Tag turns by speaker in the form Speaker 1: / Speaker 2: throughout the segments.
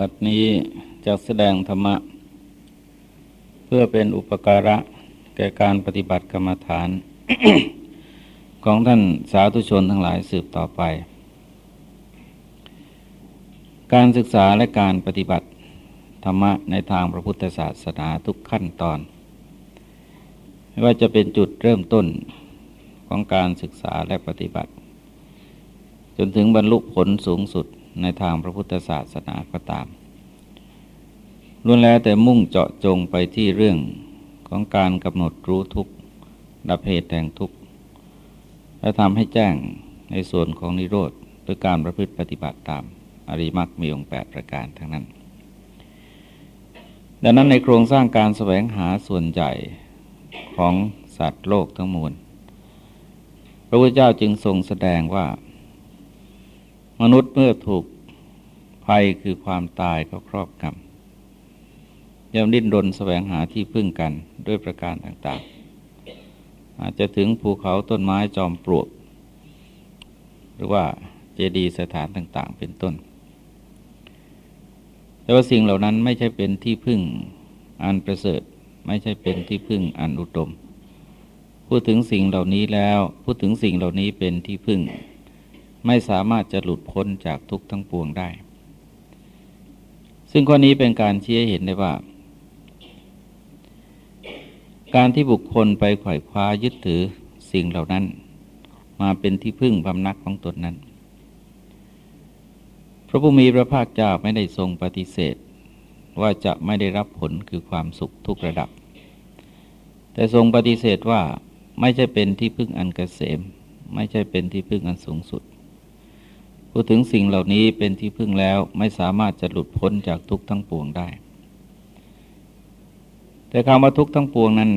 Speaker 1: บัดนี้จะแสดงธรรมะ เพื่อเป็นอุปการะแก่การปฏิบัติกรรมฐาน ของท่านสาธุชนทั้งหลายสืบต่อไป การศึกษาและการปฏิบัติธรรมะในทางพระพุทธศาสนาทุกขั้นตอน ไม่ว่าจะเป็นจุดเริ่มต้นของการศึกษาและปฏิบัติ จนถึงบรรลุผลสูงสุด ในทางพระพุทธศาสนาก็ตามล้วนแล้วแต่มุ่งเจาะจงไปที่เรื่องของการกำหนดรู้ทุกดับเหตุแห่งทุกข์และทำให้แจ้งในส่วนของนิโรธด้วยการประพฤติปฏิบัติตามอริมักมีองค์แปดประการทั้งนั้น ดังนั้นในโครงสร้างการแสวงหาส่วนใหญ่ของสัตว์โลกทั้งมวล พระพุทธเจ้าจึงทรงแสดงว่า มนุษย์เมื่อถูกภัยคือความตายเขาครอบกำย่อมดิ้นรนแสวงหาที่พึ่งกันด้วยประการต่างๆ อาจจะถึงภูเขาต้นไม้จอมปลวก หรือว่าเจดีย์สถานต่าง ๆ เป็นต้น แต่ว่าสิ่งเหล่านั้นไม่ใช่เป็นที่พึ่งอันประเสริฐ ไม่ใช่เป็นที่พึ่งอันอุดม พูดถึงสิ่งเหล่านี้แล้ว พูดถึงสิ่งเหล่านี้เป็นที่พึ่ง ไม่สามารถจะหลุดพ้นจากทุกข์ทั้งปวงได้ ซึ่งข้อนี้เป็นการชี้ให้เห็นได้ว่า การที่บุคคลไปไขว่คว้ายึดถือสิ่งเหล่านั้น มาเป็นที่พึ่งพำนักของตนนั้น พระผู้มีพระภาคเจ้าไม่ได้ทรงปฏิเสธ ว่าจะไม่ได้รับผลคือความสุขทุกระดับ แต่ทรงปฏิเสธว่าไม่ใช่เป็นที่พึ่งอันกเกษม ไม่ใช่เป็นที่พึ่งอันสูงสุด พูดถึงสิ่งเหล่านี้เป็นที่พึ่งแล้วไม่สามารถจะหลุดพ้นจากทุกข์ทั้งปวงได้ แต่คำว่าทุกข์ทั้งปวงนั้น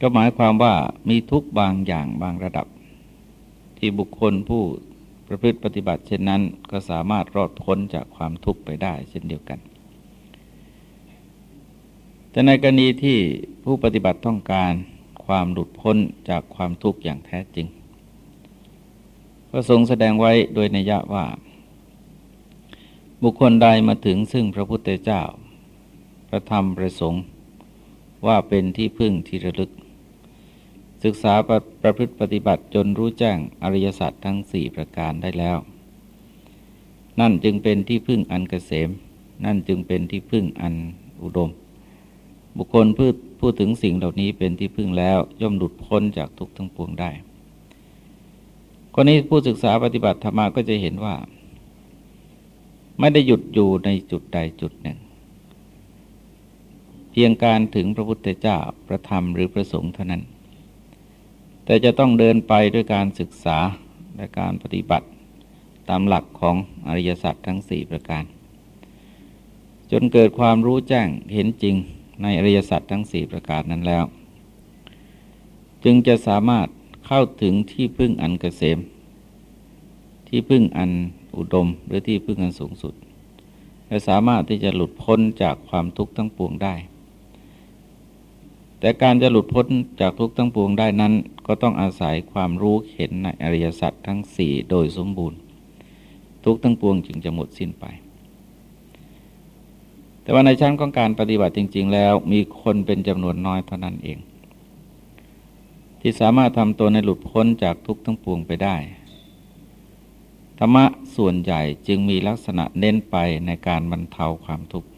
Speaker 1: ก็หมายความว่ามีทุกบางอย่างบางระดับ ที่บุคคลผู้ประพฤติปฏิบัติเช่นนั้น ก็สามารถรอดพ้นจากความทุกข์ไปได้เช่นเดียวกัน แต่ในกรณีที่ผู้ปฏิบัติต้องการความหลุดพ้นจากความทุกข์อย่างแท้จริง ก็ทรงแสดงไว้โดยนัยยะว่า บุคคลใดมาถึงซึ่งพระพุทธเจ้า พระธรรมประสงค์ว่าเป็นที่พึ่งที่ระลึก ศึกษาประประพฤติปฏิบัติจนรู้แจ้งอริยสัจทั้งสี่ประการได้แล้ว นั่นจึงเป็นที่พึ่งอันเกษม นั่นจึงเป็นที่พึ่งอันอุดม บุคคลพูดพูดถึงสิ่งเหล่านี้เป็นที่พึ่งแล้วย่อมหลุดพ้นจากทุกข์ทั้งปวงได้ คนนี้ผู้ศึกษาปฏิบัติธรรมาก็จะเห็นว่า ไม่ได้หยุดอยู่ในจุดใดจุดหนึ่ง เพียงการถึงพระพุทธเจ้าพระธรรมหรือพระสงฆ์เท่านั้น แต่จะต้องเดินไปด้วยการศึกษาและการปฏิบัติตามหลักของอริยสัจทั้งสี่ประการ จนเกิดความรู้แจ้งเห็นจริงในอริยสัจทั้งสี่ประการนั้นแล้ว จึงจะสามารถ เข้าถึงที่พึ่งอันกเกษม ที่พึ่งอันอุดมหรือที่พึ่งอันสูงสุด และสามารถที่จะหลุดพ้นจากความทุกข์ทั้งปวงได้ แต่การจะหลุดพ้นจากทุกข์ทั้งปวงได้นั้น ก็ต้องอาศัยความรู้เห็นในอริยสัจทั้งสี่โดยสมบูรณ์ ทุกข์ทั้งปวงจึงจะหมดสิ้นไปแต่ว่าในชั้นของการปฏิบัติจริง ๆ แล้วมีคนเป็นจำนวนน้อยเท่านั้นเอง ที่สามารถทำตัวในหลุดพ้นจากทุกข์ทั้งปวงไปได้ ธรรมะส่วนใหญ่จึงมีลักษณะเน้นไปในการบรรเทาความทุกข์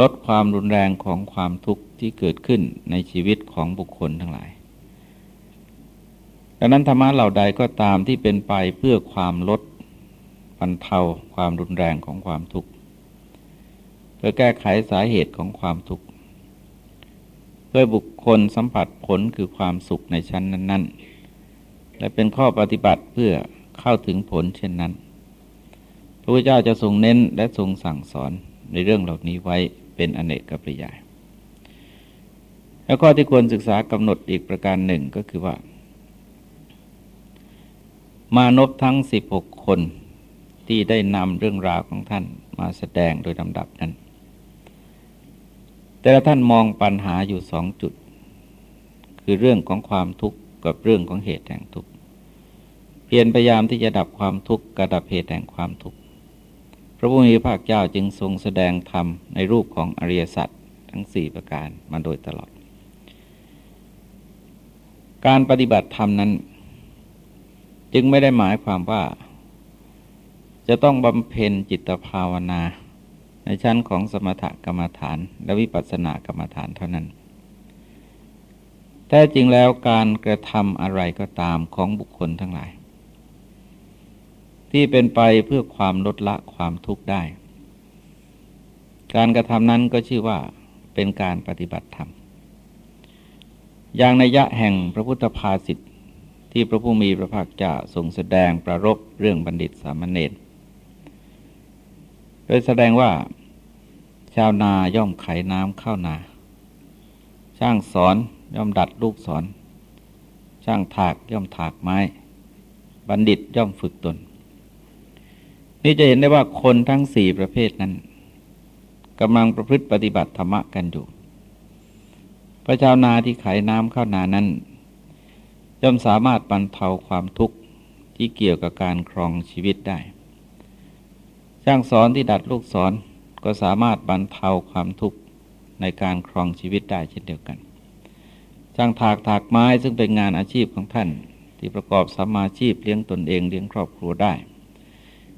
Speaker 1: ลดความรุนแรงของความทุกข์ที่เกิดขึ้นในชีวิตของบุคคลทั้งหลาย ดังนั้นธรรมะเหล่าใดก็ตามที่เป็นไปเพื่อความลดบรรเทาความรุนแรงของความทุกข์ เพื่อแก้ไขสาเหตุของความทุกข์ เพื่อบุคคลสัมผัสผลคือความสุขในชั้นนั้น ๆ และเป็นข้อปฏิบัติเพื่อเข้าถึงผลเช่นนั้น พระพุทธเจ้าจะทรงเน้นและทรงสั่งสอนในเรื่องเหล่านี้ไว้เป็นอเนกกับปริยาย แล้วข้อที่ควรศึกษากำหนดอีกประการหนึ่งก็คือว่า มานพทั้งสิบหกคนที่ได้นำเรื่องราวของท่านมาแสดงโดยลำดับนั้น แต่ละท่านมองปัญหาอยู่สองจุด คือเรื่องของความทุกข์กับเรื่องของเหตุแห่งทุกข์เพียรพยายามที่จะดับความทุกข์กระดับเหตุแห่งความทุกข์พระผู้มีพระภาคเจ้าจึงทรงแสดงธรรมในรูปของอริยสัจทั้งสี่ประการมาโดยตลอด การปฏิบัติธรรมนั้น จึงไม่ได้หมายความว่า จะต้องบำเพ็ญจิตภาวนา ในชั้นของสมถกรรมฐาน และวิปัสสนากรรมฐานเท่านั้น แท้จริงแล้วการกระทำอะไรก็ตามของบุคคลทั้งหลาย ที่เป็นไปเพื่อความลดละความทุกข์ได้ การกระทำนั้นก็ชื่อว่าเป็นการปฏิบัติธรรม อย่างในยะแห่งพระพุทธภาษิตที่พระผู้มีพระภาคเจ้าทรงแสดงประรบเรื่องบัณฑิตสามเณร ยแสดงว่า ชาวนาย่อมไขน้ำเข้านา ช่างสอนย่อมดัดลูกสอน ช่างถากย่อมถากไม้ บัณฑิตย่อมฝึกตน นี่จะเห็นได้ว่าคนทั้งสี่ประเภทนั้นกำลังประพฤติปฏิบัติธรรมะกันอยู่ พระชาวนาที่ไขน้ำเข้านานั้นย่อมสามารถบรรเทาความทุกข์ที่เกี่ยวกับการครองชีวิตได้ ช่างสอนที่ดัดลูกสอนก็สามารถบรรเทาความทุกข์ในการครองชีวิตได้เช่นเดียวกัน ช่างถากถากไม้ซึ่งเป็นงานอาชีพของท่าน ที่ประกอบสัมมาชีพเลี้ยงตนเองเลี้ยงครอบครัวได้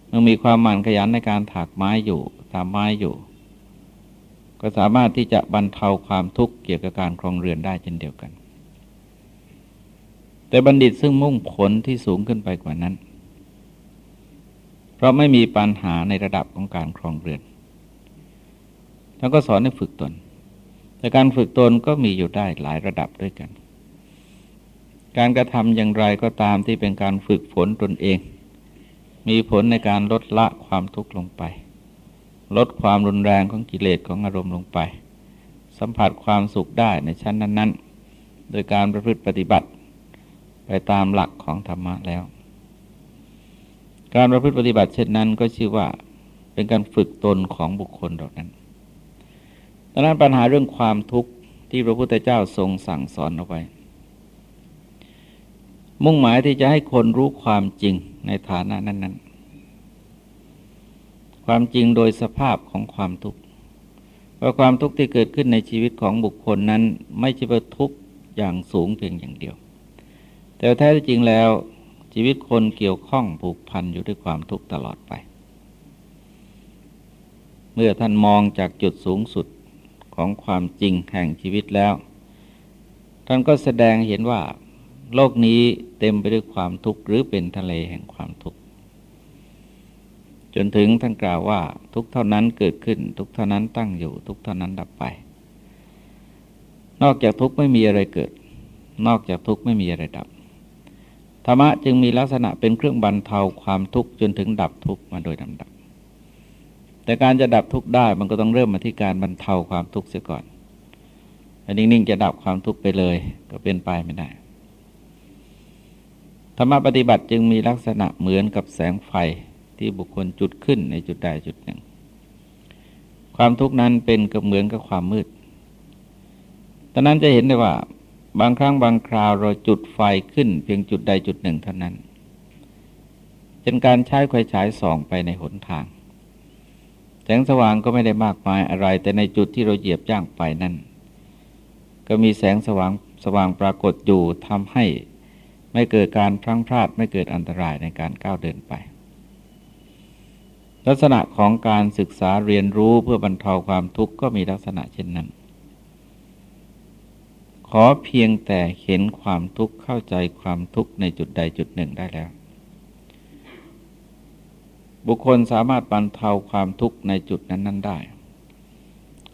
Speaker 1: เมื่อมีความหมั่นขยันในการถากไม้อยู่ทำไม้อยู่ ก็สามารถที่จะบรรเทาความทุกข์เกี่ยวกับการครองเรือนได้เช่นเดียวกัน แต่บัณฑิตซึ่งมุ่งผลที่สูงขึ้นไปกว่านั้น เพราะไม่มีปัญหาในระดับของการครองเรือนท่านก็สอนให้ฝึกตน แต่การฝึกตนก็มีอยู่ได้หลายระดับด้วยกัน การกระทำอย่างไรก็ตามที่เป็นการฝึกฝนตนเอง มีผลในการลดละความทุกข์ลงไป ลดความรุนแรงของกิเลสของอารมณ์ลงไป สัมผัสความสุขได้ในชั้นนั้น ๆ โดยการประพฤติปฏิบัติ ไปตามหลักของธรรมะแล้ว การประพฤติปฏิบัติเช่นนั้นก็ชื่อว่าเป็นการฝึกตนของบุคคลเหล่านั้นดังนั้นปัญหาเรื่องความทุกข์ที่พระพุทธเจ้าทรงสั่งสอนเอาไว้ มุ่งหมายที่จะให้คนรู้ความจริงในฐานะนั้นความจริงโดยสภาพของความทุกข์ว่าความทุกข์ที่เกิดขึ้นในชีวิตของบุคคลนั้น ไม่ใช่ว่าทุกข์อย่างสูงเพียงอย่างเดียว แต่แท้จริงแล้ว ชีวิตคนเกี่ยวข้องผูกพันอยู่ด้วยความทุกข์ตลอดไป เมื่อท่านมองจากจุดสูงสุดของความจริงแห่งชีวิตแล้ว ท่านก็แสดงเห็นว่า โลกนี้เต็มไปด้วยความทุกข์หรือเป็นทะเลแห่งความทุกข์จนถึงท่านกล่าวว่า ทุกเท่านั้นเกิดขึ้น ทุกเท่านั้นตั้งอยู่ ทุกเท่านั้นดับไป นอกจากทุกไม่มีอะไรเกิด นอกจากทุกไม่มีอะไรดับ ธรรมะจึงมีลักษณะเป็นเครื่องบรรเทาความทุกข์จนถึงดับทุกข์มาโดยลำดับ แต่การจะดับทุกข์ได้มันก็ต้องเริ่มมาที่การบรรเทาความทุกข์เสียก่อนอันนิ่งๆจะดับความทุกข์ไปเลยก็เป็นไปไม่ได้ ธรรมะปฏิบัติจึงมีลักษณะเหมือนกับแสงไฟที่บุคคลจุดขึ้นในจุดใดจุดหนึ่ง ความทุกข์นั้นเป็นกับเหมือนกับความมืดตอนนั้นจะเห็นได้ว่า บางครั้งบางคราวเราจุดไฟขึ้นเพียงจุดใดจุดหนึ่งเท่านั้นเป็นการใช้ไฟฉายส่องไปในหนทาง แสงสว่างก็ไม่ได้มากมายอะไร แต่ในจุดที่เราเหยียบย่างไปนั่น ก็มีแสงสว่างสว่างปรากฏอยู่ทำให้ไม่เกิดการพลั้งพลาดไม่เกิดอันตรายในการก้าวเดินไป ลักษณะของการศึกษาเรียนรู้เพื่อบรรเทาความทุกข์ก็มีลักษณะเช่นนั้น ขอเพียงแต่เห็นความทุกข์เข้าใจความทุกข์ในจุดใดจุดหนึ่งได้แล้ว บุคคลสามารถบรรเทาความทุกข์ในจุดนั้น ๆ ได้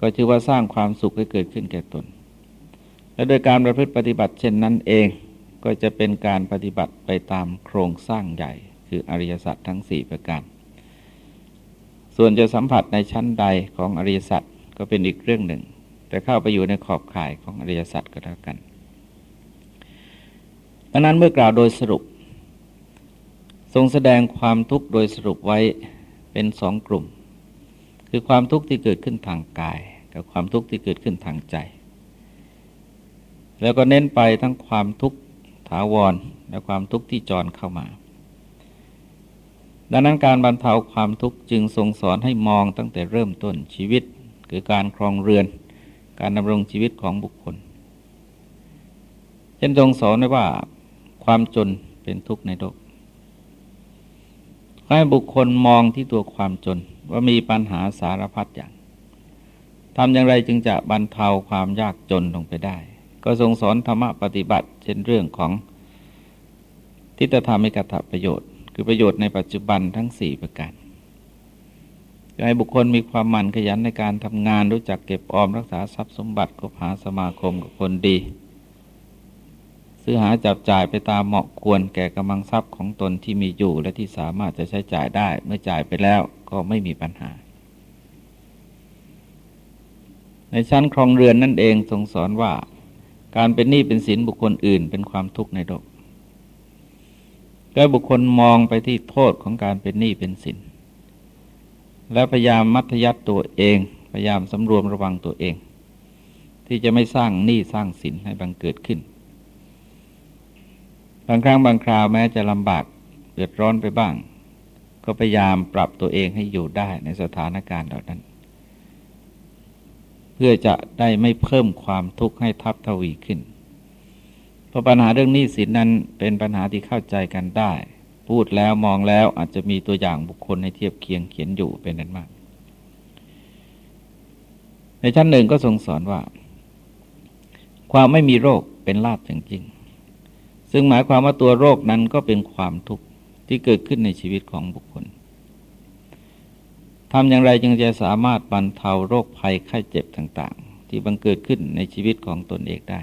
Speaker 1: ก็ชื่อว่าสร้างความสุขให้เกิดขึ้นแก่ตน และโดยการประพฤติปฏิบัติเช่นนั้นเองก็จะเป็นการปฏิบัติไปตามโครงสร้างใหญ่ คืออริยสัจทั้งสี่ประการ ส่วนจะสัมผัสในชั้นใดของอริยสัจก็เป็นอีกเรื่องหนึ่ง แต่เข้าไปอยู่ในขอบข่ายของอริยสัจก็แล้วกันดังนั้นเมื่อกล่าวโดยสรุป ทรงแสดงความทุกข์โดยสรุปไว้เป็นสองกลุ่ม คือความทุกข์ที่เกิดขึ้นทางกาย กับความทุกข์ที่เกิดขึ้นทางใจ แล้วก็เน้นไปทั้งความทุกข์ถาวรและความทุกข์ที่จรเข้ามา ดังนั้นการบรรเทาความทุกข์จึงทรงสอนให้มองตั้งแต่เริ่มต้นชีวิต คือการครองเรือน การดำรงชีวิตของบุคคล เช่นทรงสอนไว้ว่าความจนเป็นทุกข์ในโลกให้บุคคลมองที่ตัวความจนว่ามีปัญหาสารพัดอย่างทำอย่างไรจึงจะบรรเทาความยากจนลงไปได้ ก็ทรงสอนธรรมะปฏิบัติ เช่นเรื่องของทิฏฐธรรมิกถประโยชน์ คือประโยชน์ในปัจจุบันทั้งสี่ประการ ให้บุคคลมีความหมั่นขยันในการทำงานรู้จักเก็บออมรักษาทรัพย์สมบัติก็หาสมาคมกับคนดี ซื้อหาจับจ่ายไปตามเหมาะควรแก่กำลังทรัพย์ของตนที่มีอยู่ และที่สามารถจะใช้จ่ายได้เมื่อจ่ายไปแล้วก็ไม่มีปัญหา ในชั้นครองเรือนนั่นเองทรงสอนว่าการเป็นหนี้เป็นสินบุคคลอื่นเป็นความทุกข์ในโลกก็บุคคลมองไปที่โทษของการเป็นหนี้เป็นสิน และพยายามมัธยัติตัวเอง พยายามสำรวมระวังตัวเอง ที่จะไม่สร้างหนี้สร้างสินให้บังเกิดขึ้น บางครั้งบางคราวแม้จะลำบากเดือดร้อนไปบ้าง ก็พยายามปรับตัวเองให้อยู่ได้ในสถานการณ์เหล่านั้น เพื่อจะได้ไม่เพิ่มความทุกข์ให้ทับทวีขึ้น เพราะปัญหาเรื่องหนี้สินนั้นเป็นปัญหาที่เข้าใจกันได้ พูดแล้วมองแล้วอาจจะมีตัวอย่างบุคคลให้เทียบเคียงเขียนอยู่เป็นนั้นมาก ในชั้นหนึ่งก็ทรงสอนว่า ความไม่มีโรคเป็นลาภจริงๆซึ่งหมายความว่าตัวโรคนั้นก็เป็นความทุกข์ที่เกิดขึ้นในชีวิตของบุคคลทำอย่างไรจึงจะสามารถบรรเทาโรคภัยไข้เจ็บต่าง ๆ ที่บังเกิดขึ้นในชีวิตของตนเองได้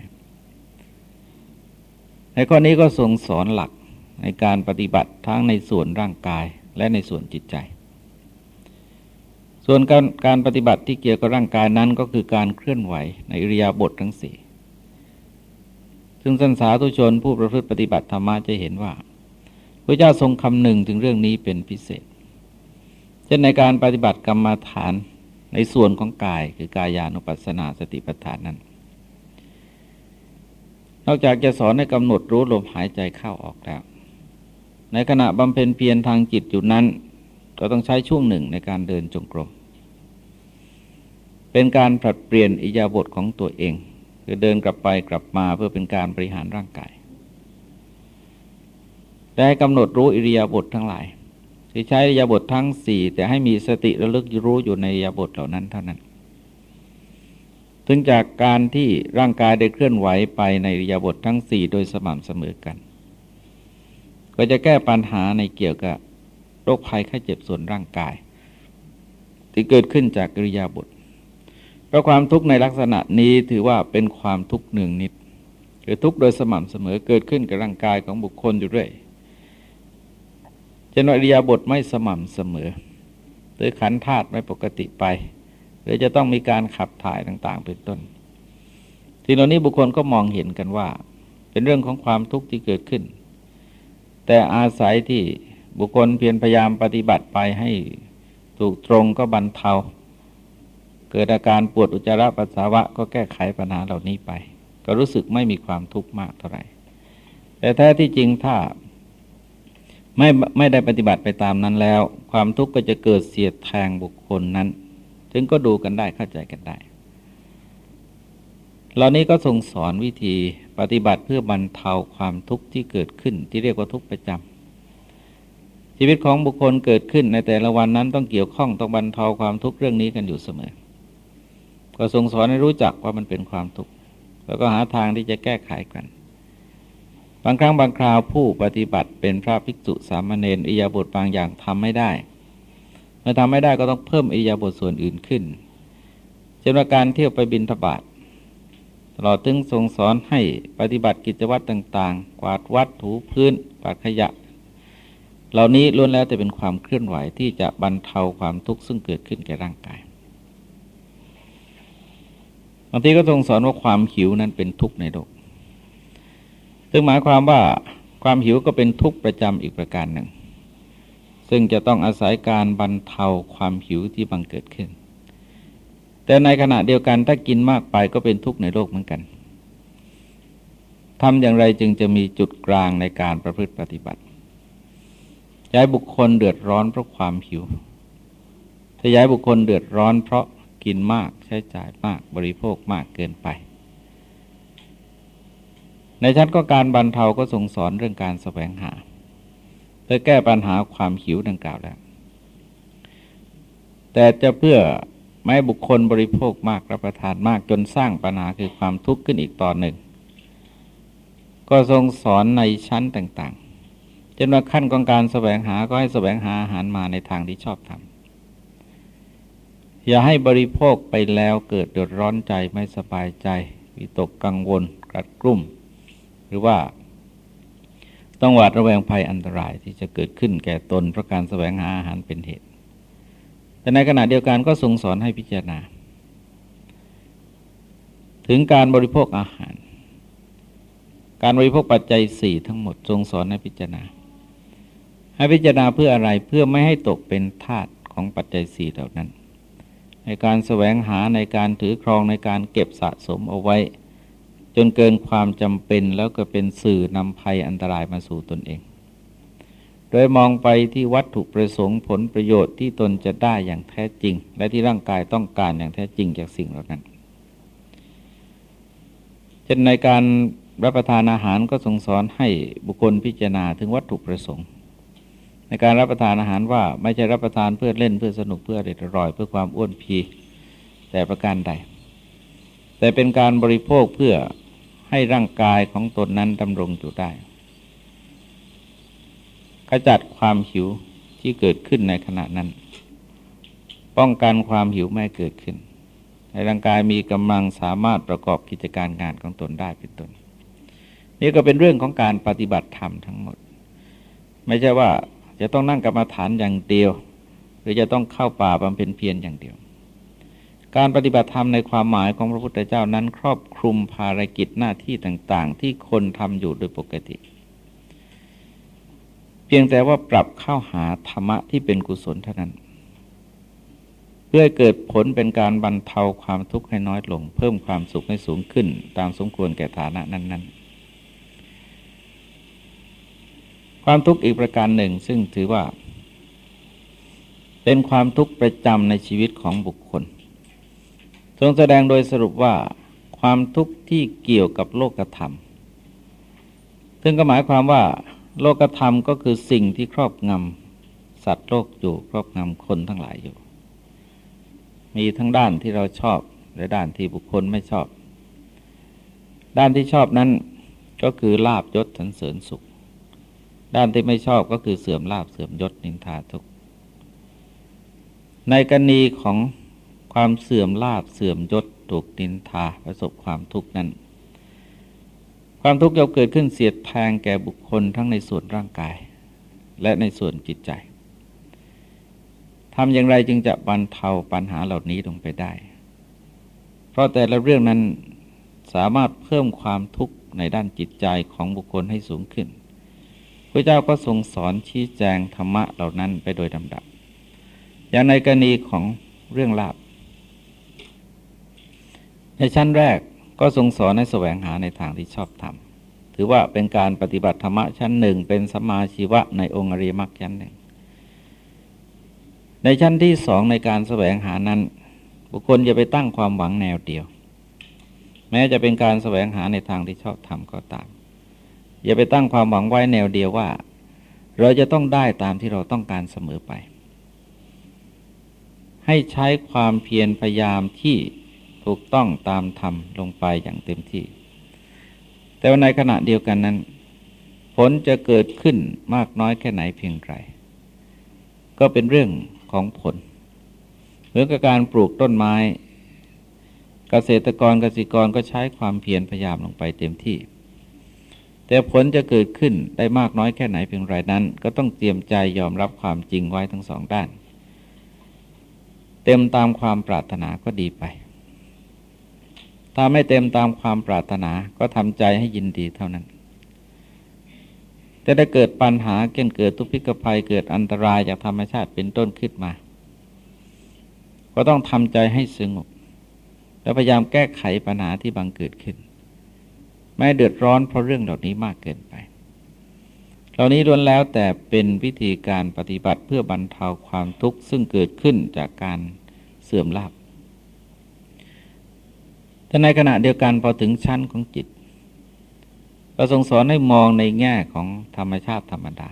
Speaker 1: ในข้อนี้ก็ทรงสอนหลัก ในการปฏิบัติทั้งในส่วนร่างกายและในส่วนจิตใจ ส่วนการการปฏิบัติที่เกี่ยวกับร่างกายนั้นก็คือการเคลื่อนไหวในอริยาบททั้งสี่ซึ่งสันสาธุชนผู้ประพฤติปฏิบัติธรรมะจะเห็นว่าพระเจ้าทรงคำหนึ่งถึงเรื่องนี้เป็นพิเศษ เช่นในการปฏิบัติกรรมฐานในส่วนของกายคือกายานุปัสสนาสติปัฏฐานนั้น นอกจากจะสอนให้กำหนดรู้ลมหายใจเข้าออกแล้ว ในขณะบำเพ็ญเพียรทางจิตอยู่นั้น ก็ต้องใช้ช่วงหนึ่งในการเดินจงกรม เป็นการผลัดเปลี่ยนอิยาบทของตัวเอง คือเดินกลับไปกลับมาเพื่อเป็นการบริหารร่างกายแต่กำหนดรู้อิริยาบถททั้งหลายที่ใช้อิริยาบถททั้งสี่แต่ให้มีสติระลึกรู้อยู่ในอิริยาบถเหล่านั้นเท่านั้นถึงจากการที่ร่างกายได้เคลื่อนไหวไปในริยาบททั้งสี่โดยสม่ำเสมอกัน ก็จะแก้ปัญหาในเกี่ยวกับโรคภัยไข้เจ็บส่วนร่างกาย ที่เกิดขึ้นจากกิริยาบทเพราะความทุกข์ในลักษณะนี้ถือว่าเป็นความทุกข์หนึ่งนิดคือทุกข์โดยสม่ำเสมอเกิดขึ้นกับร่างกายของบุคคลอยู่เรื่อยเช่นวิริยาบทไม่สม่ำเสมอหรือขันธาตุไม่ปกติไป หรือจะต้องมีการขับถ่ายต่างๆ เป็นต้น ทีเหล่านี้บุคคลก็มองเห็นกันว่า เป็นเรื่องของความทุกข์ที่เกิดขึ้น แต่อาศัยที่บุคคลเพียรพยายามปฏิบัติไปให้ถูกตรงก็บรรเทา เกิดอาการปวดอุจจาระปัสสาวะก็แก้ไขปัญหาเหล่านี้ไป ก็รู้สึกไม่มีความทุกข์มากเท่าไหร่ แต่แท้ที่จริงถ้าไม่ไม่ได้ปฏิบัติไปตามนั้นแล้ว ความทุกข์ก็จะเกิดเสียดแทงบุคคลนั้นถึงก็ดูกันได้เข้าใจกันได้เหล่านี้ก็ทรงสอนวิธี ปฏิบัติเพื่อบรรเทาความทุกข์ที่เกิดขึ้น ที่เรียกว่าทุกข์ประจำชีวิตของบุคคลเกิดขึ้นในแต่ละวันนั้นต้องเกี่ยวข้องต้องบรรเทาความทุกข์เรื่องนี้กันอยู่เสมอ ก็ทรงสอนให้รู้จักว่ามันเป็นความทุกข์แล้วก็หาทางที่จะแก้ไขกัน บางครั้งบางคราวผู้ปฏิบัติเป็นพระภิกษุสามเณรอิยาบทบางอย่างทำไม่ได้เมื่อทำไม่ได้ก็ต้องเพิ่มอิยาบทส่วนอื่นขึ้นเช่นการเที่ยวไปบินทบาท ตลอดถึงทรงสอนให้ปฏิบัติกิจวัตรต่าง ๆ กวาดวัดถูพื้นกวาดขยะ เหล่านี้ล้วนแล้วแต่เป็นความเคลื่อนไหวที่จะบรรเทาความทุกข์ซึ่งเกิดขึ้นแก่ร่างกายบางทีก็ทรงสอนว่าความหิวนั้นเป็นทุกข์ในโลกซึ่งหมายความว่าความหิวก็เป็นทุกข์ประจำอีกประการหนึ่ง ซึ่งจะต้องอาศัยการบรรเทาความหิวที่บังเกิดขึ้น แต่ในขณะเดียวกันถ้ากินมากไปก็เป็นทุกข์ในโลกเหมือนกันทำอย่างไรจึงจะมีจุดกลางในการประพฤติปฏิบัติย้ายบุคคลเดือดร้อนเพราะความหิวถ้าย้ายบุคคลเดือดร้อนเพราะกินมากใช้จ่ายมากบริโภคมากเกินไป ในชั้นก็การบรรเทาก็ทรงสอนเรื่องการแสวงหา เพื่อแก้ปัญหาความหิวดังกล่าวแล้ว แต่จะเพื่อ ไม่บุคคลบริโภคมากรับประทานมากจนสร้างปัญหาคือความทุกข์ขึ้นอีกตอนหนึ่ง ก็ทรงสอนในชั้นต่างๆจนว่าขั้นของการแสวงหาก็ให้แสวงหาอาหารมาในทางที่ชอบทำอย่าให้บริโภคไปแล้วเกิดเดือดร้อนใจไม่สบายใจวิตกกังวลกรัดกลุ่ม หรือว่าต้องหวาดระแวงภัยอันตรายที่จะเกิดขึ้นแก่ตนเพราะการแสวงหาอาหารเป็นเหตุ แต่ในขณะเดียวกันก็ทรงสอนให้พิจารณา ถึงการบริโภคอาหาร การบริโภคปัจจัยสี่ทั้งหมดทรงสอนให้พิจารณา ให้พิจารณาเพื่ออะไรเพื่อไม่ให้ตกเป็นทาสของปัจจัยสี่เหล่านั้น ในการแสวงหาในการถือครองในการเก็บสะสมเอาไว้ จนเกินความจำเป็นแล้วก็เป็นสื่อนำภัยอันตรายมาสู่ตนเอง โดยมองไปที่วัตถุประสงค์ผลประโยชน์ที่ตนจะได้อย่างแท้จริง และที่ร่างกายต้องการอย่างแท้จริงจากสิ่งเหล่านั้นเช่นในการรับประทานอาหารก็ทรงสอนให้บุคคลพิจารณาถึงวัตถุประสงค์ ในการรับประทานอาหารว่าไม่ใช่รับประทานเพื่อเล่นเพื่อสนุกเพื่อเด็ดอร่อย เพื่อความอ้วนพีแต่ประการใด แต่เป็นการบริโภคเพื่อให้ร่างกายของตนนั้นดำรงอยู่ได้ ขจัดความหิวที่เกิดขึ้นในขณะนั้น ป้องกันความหิวไม่เกิดขึ้นให้ร่างกายมีกำลังสามารถประกอบกิจการงานของตนได้เป็นต้นนี่ก็เป็นเรื่องของการปฏิบัติธรรมทั้งหมด ไม่ใช่ว่าจะต้องนั่งกรรมาฐานอย่างเดียว หรือจะต้องเข้าป่าบำเพ็ญเพียรอย่างเดียว การปฏิบัติธรรมในความหมายของพระพุทธเจ้านั้น ครอบคลุมภารกิจหน้าที่ต่าง ๆ ที่คนทำอยู่โดยปกติ เพียงแต่ว่าปรับเข้าหาธรรมะที่เป็นกุศลเท่านั้น เพื่อเกิดผลเป็นการบรรเทาความทุกข์ให้น้อยลง เพิ่มความสุขให้สูงขึ้น ตามสมควรแก่ฐานะนั้น ๆ ความทุกข์อีกประการหนึ่งซึ่งถือว่า เป็นความทุกข์ประจำในชีวิตของบุคคล ทรงแสดงโดยสรุปว่าความทุกข์ที่เกี่ยวกับโลกธรรม ซึ่งก็หมายความว่า โลกธรรมก็คือสิ่งที่ครอบงำสัตว์โลกอยู่ครอบงำคนทั้งหลายอยู่ มีทั้งด้านที่เราชอบและด้านที่บุคคลไม่ชอบ ด้านที่ชอบนั้นก็คือลาบยศสันเสริญสุข ด้านที่ไม่ชอบก็คือเสื่อมลาบเสื่อมยศนินทาทุกในกรณีของความเสื่อมลาบเสื่อมยศถูกนินทาประสบความทุกข์นั้น ความทุกข์จะเกิดขึ้นเสียดแทงแก่บุคคลทั้งในส่วนร่างกาย และในส่วนจิตใจทำอย่างไรจึงจะบรรเทาปัญหาเหล่านี้ลงไปได้ เพราะแต่ละเรื่องนั้นสามารถเพิ่มความทุกข์ในด้านจิตใจของบุคคลให้สูงขึ้น พระเจ้าก็ทรงสอนชี้แจงธรรมะเหล่านั้นไปโดยลำดับ อย่างในกรณีของเรื่องลาบ ในชั้นแรก ก็ทรงสอนให้แสวงหาในทางที่ชอบทำถือว่าเป็นการปฏิบัติธรรมชั้นหนึ่ง เป็นสมาชีวะในองค์อริมักชั้นหนึ่ง ในชั้นที่สองในการแสวงหานั้น บุคคลจะไปตั้งความหวังแนวเดียว แม้จะเป็นการแสวงหาในทางที่ชอบทำก็ตาม อย่าไปตั้งความหวังไว้แนวเดียวว่า เราจะต้องได้ตามที่เราต้องการเสมอไป ให้ใช้ความเพียรพยายามที่ ถูกต้องตามธรรมลงไปอย่างเต็มที่ แต่ว่าในขณะเดียวกันนั้น ผลจะเกิดขึ้นมากน้อยแค่ไหนเพียงไรก็เป็นเรื่องของผลเหมือนกับการปลูกต้นไม้ เกษตรกรเกษตรกรก็ใช้ความเพียรพยายามลงไปเต็มที่ แต่ผลจะเกิดขึ้นได้มากน้อยแค่ไหนเพียงไรนั้น ก็ต้องเตรียมใจยอมรับความจริงไว้ทั้งสองด้าน เต็มตามความปรารถนาก็ดีไป ถ้าไม่เต็มตามความปรารถนาก็ทำใจให้ยินดีเท่านั้น แต่ถ้าเกิดปัญหาเกิดเกิดทุพพิกภัยเกิดอันตรายจากธรรมชาติเป็นต้นขึ้นมา ก็ต้องทำใจให้สงบและพยายามแก้ไขปัญหาที่บังเกิดขึ้น ไม่เดือดร้อนเพราะเรื่องเหล่านี้มากเกินไปเหล่านี้ล้วนแล้วแต่เป็นวิธีการปฏิบัติเพื่อบรรเทาความทุกข์ซึ่งเกิดขึ้นจากการเสื่อมลาบ แต่ในขณะเดียวกันพอถึงชั้นของจิตเราทรงสอนให้มองในแง่ของธรรมชาติธรรมดา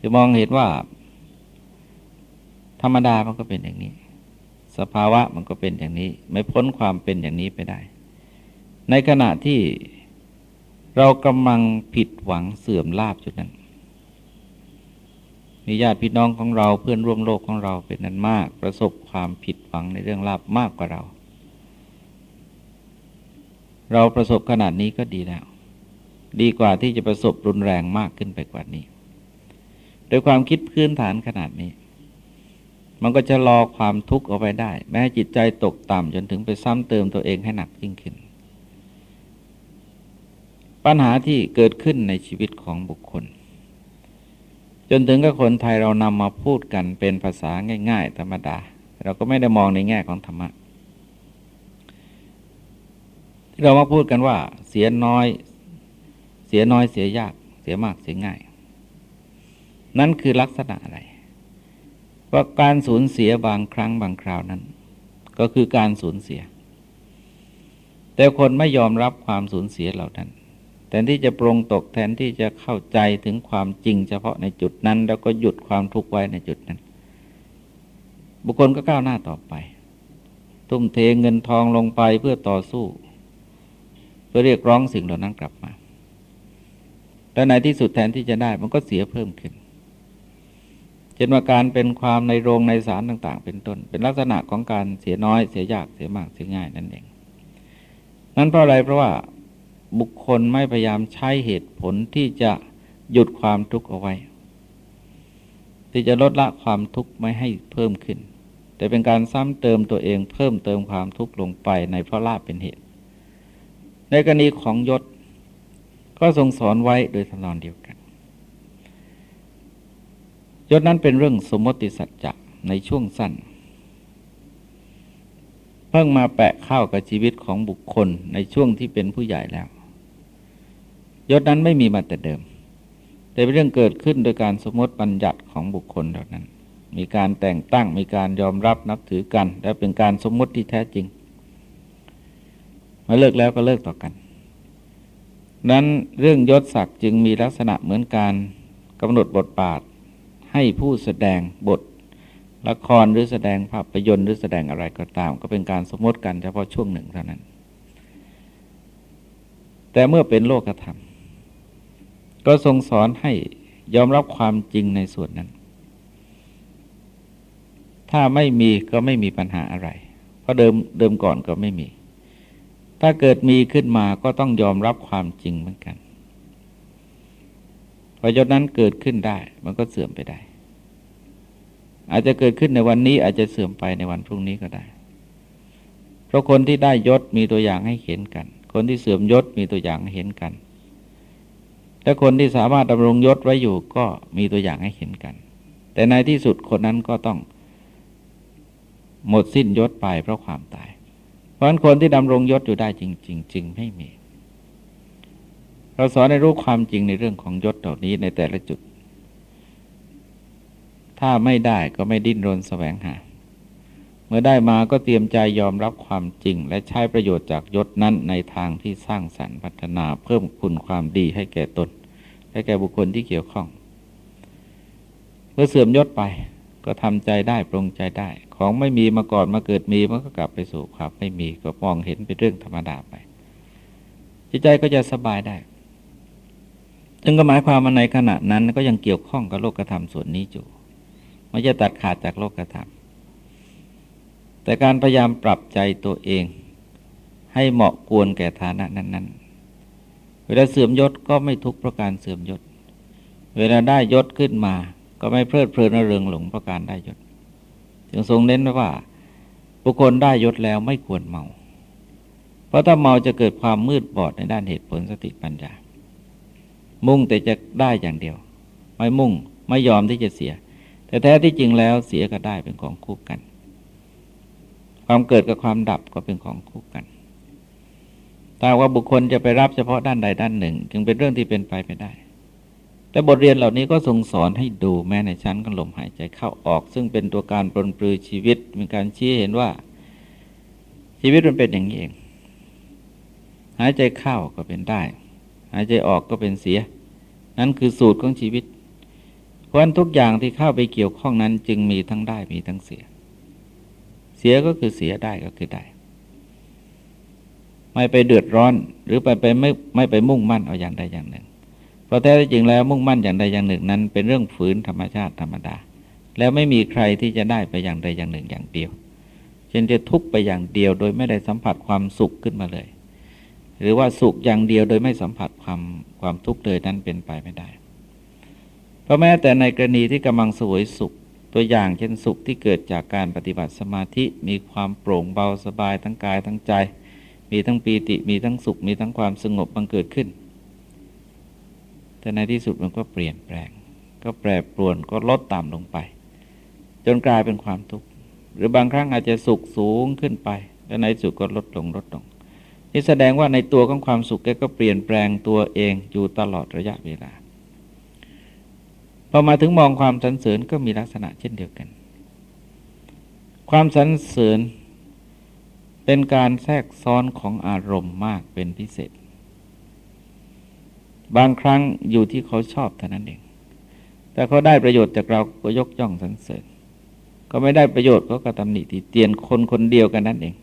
Speaker 1: จะมองเห็นว่า ธรรมดามันก็เป็นอย่างนี้ สภาวะมันก็เป็นอย่างนี้ ไม่พ้นความเป็นอย่างนี้ไปได้ ในขณะที่เรากำลังผิดหวังเสื่อมลาบจุดนั้นมีญาติพี่น้องของเราเพื่อนร่วมโลกของเราเป็นนั้นมาก ประสบความผิดหวังในเรื่องลาบมากกว่าเรา เราประสบขนาดนี้ก็ดีแล้ว ดีกว่าที่จะประสบรุนแรงมากขึ้นไปกว่านี้ โดยความคิดพื้นฐานขนาดนี้ มันก็จะรอความทุกข์เอาไปได้ แม้จิตใจตกต่ำจนถึงไปซ้ำเติมตัวเองให้หนักยิ่งขึ้น ปัญหาที่เกิดขึ้นในชีวิตของบุคคล จนถึงกับคนไทยเรานำมาพูดกันเป็นภาษาง่าย ๆ ธรรมดา เราก็ไม่ได้มองในแง่ของธรรมะที่ เรามาพูดกันว่า เสียน้อย เสียน้อยเสียยาก เสียมากเสียง่าย นั่นคือลักษณะอะไร ว่าการสูญเสียบางครั้งบางคราวนั้น ก็คือการสูญเสีย แต่คนไม่ยอมรับความสูญเสียเหล่านั้นแทนที่จะปรงตกแทนที่จะเข้าใจถึงความจริงเฉพาะในจุดนั้น แล้วก็หยุดความทุกข์ไว้ในจุดนั้น บุคคลก็ก้าวหน้าต่อไป ทุ่มเทเงินทองลงไปเพื่อต่อสู้ เพื่อเรียกร้องสิ่งเหล่านั้นกลับมา แต่ในที่สุดแทนที่จะได้มันก็เสียเพิ่มขึ้นเช่นว่าการเป็นความในโรงในสารต่าง ๆ เป็นต้น เป็นลักษณะของการเสียน้อยเสียยากเสียมากเสียง่ายนั่นเอง นั้นเพราะอะไรเพราะว่าบุคคลไม่พยายามใช้เหตุผลที่จะหยุดความทุกข์เอาไว้ ที่จะลดละความทุกข์ไม่ให้เพิ่มขึ้น แต่เป็นการซ้ำเติมตัวเองเพิ่มเติมความทุกข์ลงไปในเพราะลาบเป็นเหตุ ในกรณีของยศ ก็ทรงสอนไว้โดยทำนองเดียวกัน ยศนั้นเป็นเรื่องสมมติสัจจะในช่วงสั้น เพิ่งมาแปะเข้ากับชีวิตของบุคคลในช่วงที่เป็นผู้ใหญ่แล้ว ยศนั้นไม่มีมาแต่เดิม แต่เป็นเรื่องเกิดขึ้นโดยการสมมติบัญญัติของบุคคลเหล่านั้น มีการแต่งตั้งมีการยอมรับนับถือกัน และเป็นการสมมติที่แท้จริง มาเลิกแล้วก็เลิกต่อกัน นั้นเรื่องยศศักดิ์จึงมีลักษณะเหมือนการกำหนดบทบาท ให้ผู้แสดงบท ละครหรือแสดงภาพยนตร์หรือแสดงอะไรก็ตาม ก็เป็นการสมมติกันเฉพาะช่วงหนึ่งเท่านั้น แต่เมื่อเป็นโลกธรรม ก็ทรงสอนให้ยอมรับความจริงในส่วนนั้น ถ้าไม่มีก็ไม่มีปัญหาอะไร เพราะเดิมเดิมก่อนก็ไม่มี ถ้าเกิดมีขึ้นมาก็ต้องยอมรับความจริงเหมือนกันพอยศนั้นเกิดขึ้นได้ มันก็เสื่อมไปได้ อาจจะเกิดขึ้นในวันนี้อาจจะเสื่อมไปในวันพรุ่งนี้ก็ได้ เพราะคนที่ได้ยศมีตัวอย่างให้เห็นกัน คนที่เสื่อมยศมีตัวอย่างให้เห็นกันและคนที่สามารถดำรงยศไว้อยู่ก็มีตัวอย่างให้เห็นกัน แต่ในที่สุดคนนั้นก็ต้องหมดสิ้นยศไปเพราะความตาย เพราะฉะนั้นคนที่ดำรงยศอยู่ได้จริง ๆ จึงไม่มี เราสอนในรู้ความจริงในเรื่องของยศเหล่านี้ในแต่ละจุด ถ้าไม่ได้ก็ไม่ดิ้นรนแสวงหา เมื่อได้มาก็เตรียมใจยอมรับความจริง และใช้ประโยชน์จากยศนั้นในทางที่สร้างสรรค์พัฒนาเพิ่มคุณความดีให้แก่ตนให้แก่บุคคลที่เกี่ยวข้อง เมื่อเสื่อมยศไป ก็ทำใจได้ปรงใจได้ ของไม่มีมาก่อนมาเกิดมีมันก็กลับไปสู่ความไม่มีก็มองเห็นเป็นเรื่องธรรมดาไป จิตใจก็จะสบายได้จึงก็หมายความว่าในขณะนั้นก็ยังเกี่ยวข้องกับโลกธรรมส่วนนี้อยู่ไม่จะตัดขาดจากโลกธรรม แต่การพยายามปรับใจตัวเอง ให้เหมาะควรแก่ฐานะนั้น ๆ เวลาเสื่อมยศก็ไม่ทุกข์เพราะการเสื่อมยศ เวลาได้ยศขึ้นมา ก็ไม่เพลิดเพลินเริงหลงเพราะการได้ยศจึงทรงเน้นไว้ว่า บุคคลได้ยศแล้วไม่ควรเมา เพราะถ้าเมาจะเกิดความมืดบอดในด้านเหตุผลสติปัญญา มุ่งแต่จะได้อย่างเดียว ไม่มุ่งไม่ยอมที่จะเสีย แต่แท้ที่จริงแล้วเสียก็ได้เป็นของคู่กัน ความเกิดกับความดับก็เป็นของคู่กันถ้าว่าบุคคลจะไปรับเฉพาะด้านใดด้านหนึ่ง จึงเป็นเรื่องที่เป็นไปไม่ได้ แต่บทเรียนเหล่านี้ก็ทรงสอนให้ดูแม้ในชั้นกันลมหายใจเข้าออก ซึ่งเป็นตัวการปรนปลือชีวิตเป็นการชี้เห็นว่า ชีวิตมันเป็นอย่างนี้เอง หายใจเข้าก็เป็นได้ หายใจออกก็เป็นเสีย นั่นคือสูตรของชีวิต เพราะฉะนั้นทุกอย่างที่เข้าไปเกี่ยวข้องนั้นจึงมีทั้งได้มีทั้งเสีย เสียก็คือเสียได้ก็คือได้ ไม่ไปเดือดร้อนหรือไปไปไม่ไม่ไปมุ่งมั่นเอาอย่างใดอย่างหนึ่ง เพราะแท้จริงแล้วมุ่งมั่นอย่างใดอย่างหนึ่งนั้น เป็นเรื่องฝืนธรรมชาติธรรมดา แล้วไม่มีใครที่จะได้ไปอย่างใดอย่างหนึ่งอย่างเดียวเช่นจะทุกไปอย่างเดียวโดยไม่ได้สัมผัสความสุขขึ้นมาเลย หรือว่าสุขอย่างเดียวโดยไม่สัมผัสความความทุกข์เลยนั้นเป็นไปไม่ได้ เพราะแม้แต่ในกรณีที่กำลังสวยสุขตัวอย่างเช่นสุขที่เกิดจากการปฏิบัติสมาธิมีความโปร่งเบาสบายทั้งกายทั้งใจ มีทั้งปีติมีทั้งสุขมีทั้งความสงบบังเกิดขึ้น แต่ในที่สุดมันก็เปลี่ยนแปลง ก็แปรปรวนก็ลดต่ำลงไป จนกลายเป็นความทุกข์หรือบางครั้งอาจจะสุขสูงขึ้นไป แล้วในสุดก็ลดลงลดลงนี่แสดงว่าในตัวของความสุขแกก็เปลี่ยนแปลงตัวเองอยู่ตลอดระยะเวลาพอมาถึงมองความสรรเสริญก็มีลักษณะเช่นเดียวกัน ความสรรเสริญเป็นการแทรกซ้อนของอารมณ์มากเป็นพิเศษ บางครั้งอยู่ที่เขาชอบเท่านั้นเอง แต่เขาได้ประโยชน์จากเราก็ยกย่องสรรเสริญก็ไม่ได้ประโยชน์ก็กระทำหนิตีเตียนคนคนเดียวกันนั่นเอง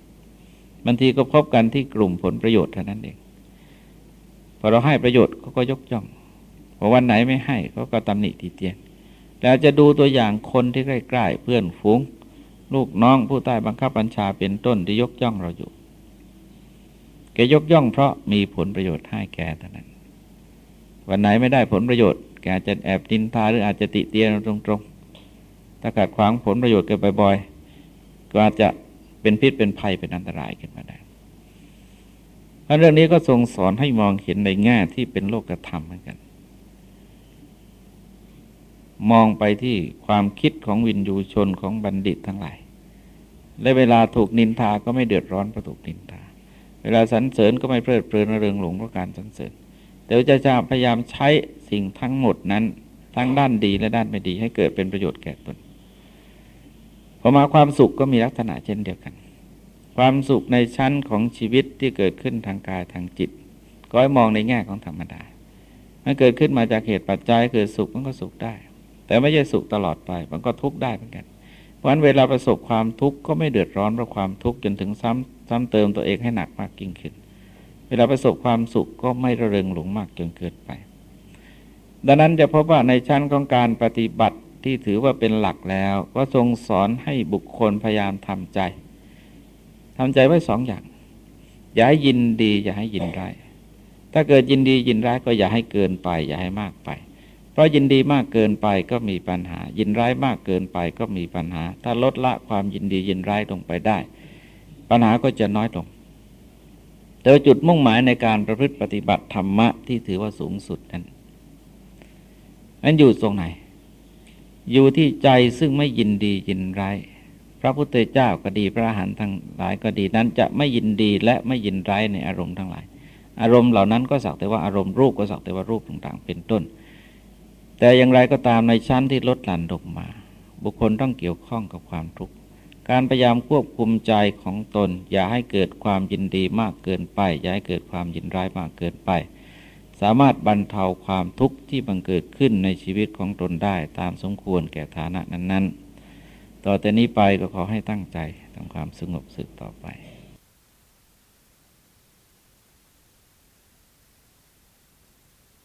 Speaker 1: บางทีก็พบกันที่กลุ่มผลประโยชน์เท่านั้นเอง พอเราให้ประโยชน์เขาก็ยกย่องพอวันไหนไม่ให้เขาก็ตำหนิตีเตียน แล้วจะดูตัวอย่างคนที่ใกล้ๆเพื่อนฝูง ลูกน้องผู้ใต้บังคับบัญชาเป็นต้นที่ยกย่องเราอยู่แกยกย่องเพราะมีผลประโยชน์ให้แกเท่านั้น วันไหนไม่ได้ผลประโยชน์แกอาจจะแอบดินทาหรืออาจจะติเตียนตรงๆ ถ้าขาดขวางผลประโยชน์เกิดบ่อยๆก็อาจจะเป็นพิษเป็นภัยเป็นอันตรายขึ้นมาได้เพราะเรื่องนี้ก็ทรงสอนให้มองเห็นในแง่ที่เป็นโลกธรรมเหมือนกัน มองไปที่ความคิดของวินยูชนของบัณฑิตทั้งหลาย และเวลาถูกนินทาก็ไม่เดือดร้อนเพราะถูกนินทา เวลาสรรเสริญก็ไม่เพลิดเพลินเริงหลงเพราะการสรรเสริญ แต่จะจะพยายามใช้สิ่งทั้งหมดนั้น ทั้งด้านดีและด้านไม่ดีให้เกิดเป็นประโยชน์แก่ตนพอมาความสุขก็มีลักษณะเช่นเดียวกัน ความสุขในชั้นของชีวิตที่เกิดขึ้นทางกายทางจิต ก็ให้มองในแง่ของธรรมดามันเกิดขึ้นมาจากเหตุปัจจัยเกิดสุขมันก็สุขได้ แต่ไม่ใช่สุขตลอดไปมันก็ทุกข์ได้เหมือนกัน เพราะฉะนั้นเวลาประสบความทุกข์ก็ไม่เดือดร้อนเพราะความทุกข์จนถึงซ้ำซ้ำเติมตัวเองให้หนักมากยิ่งขึ้น เวลาประสบความสุขก็ไม่ระเริงหลงมากจนเกินไป ดังนั้นจะพบว่าในชั้นของการปฏิบัติที่ถือว่าเป็นหลักแล้ว ก็ทรงสอนให้บุคคลพยายามทำใจทำใจไว้สองอย่าง อย่าให้ยินดีอย่าให้ยินร้ายถ้าเกิดยินดียินร้ายก็อย่าให้เกินไป อย่าให้มากไป เพราะยินดีมากเกินไปก็มีปัญหา ยินร้ายมากเกินไปก็มีปัญหา ถ้าลดละความยินดียินร้ายลงไปได้ ปัญหาก็จะน้อยลง แต่จุดมุ่งหมายในการประพฤติปฏิบัติธรรมะที่ถือว่าสูงสุดนั้นนั้นอยู่ตรงไหน อยู่ที่ใจซึ่งไม่ยินดียินร้ายพระพุทธเจ้าก็ดีพระอรหันต์ทั้งหลายก็ดีนั้นจะไม่ยินดีและไม่ยินร้ายในอารมณ์ทั้งหลาย อารมณ์เหล่านั้นก็สักแต่ว่าอารมณ์รูปก็สักแต่ว่ารูปต่างๆ เป็นต้น แต่อย่างไรก็ตามในชั้นที่ลดหลั่นลงมา บุคคลต้องเกี่ยวข้องกับความทุกข์ การพยายามควบคุมใจของตน อย่าให้เกิดความยินดีมากเกินไป อย่าให้เกิดความยินร้ายมากเกินไป สามารถบรรเทาความทุกข์ที่บังเกิดขึ้นในชีวิตของตนได้ตามสมควรแก่ฐานะนั้น ๆ ต่อแต่นี้ไปก็ขอให้ตั้งใจทำความสงบสึกต่อไป